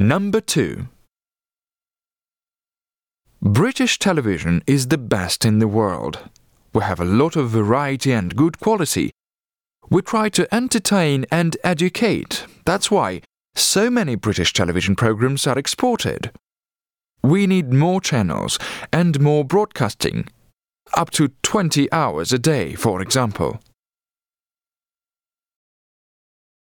Number 2. British television is the best in the world. We have a lot of variety and good quality. We try to entertain and educate. That's why so many British television programs are exported. We need more channels and more broadcasting. Up to 20 hours a day, for example.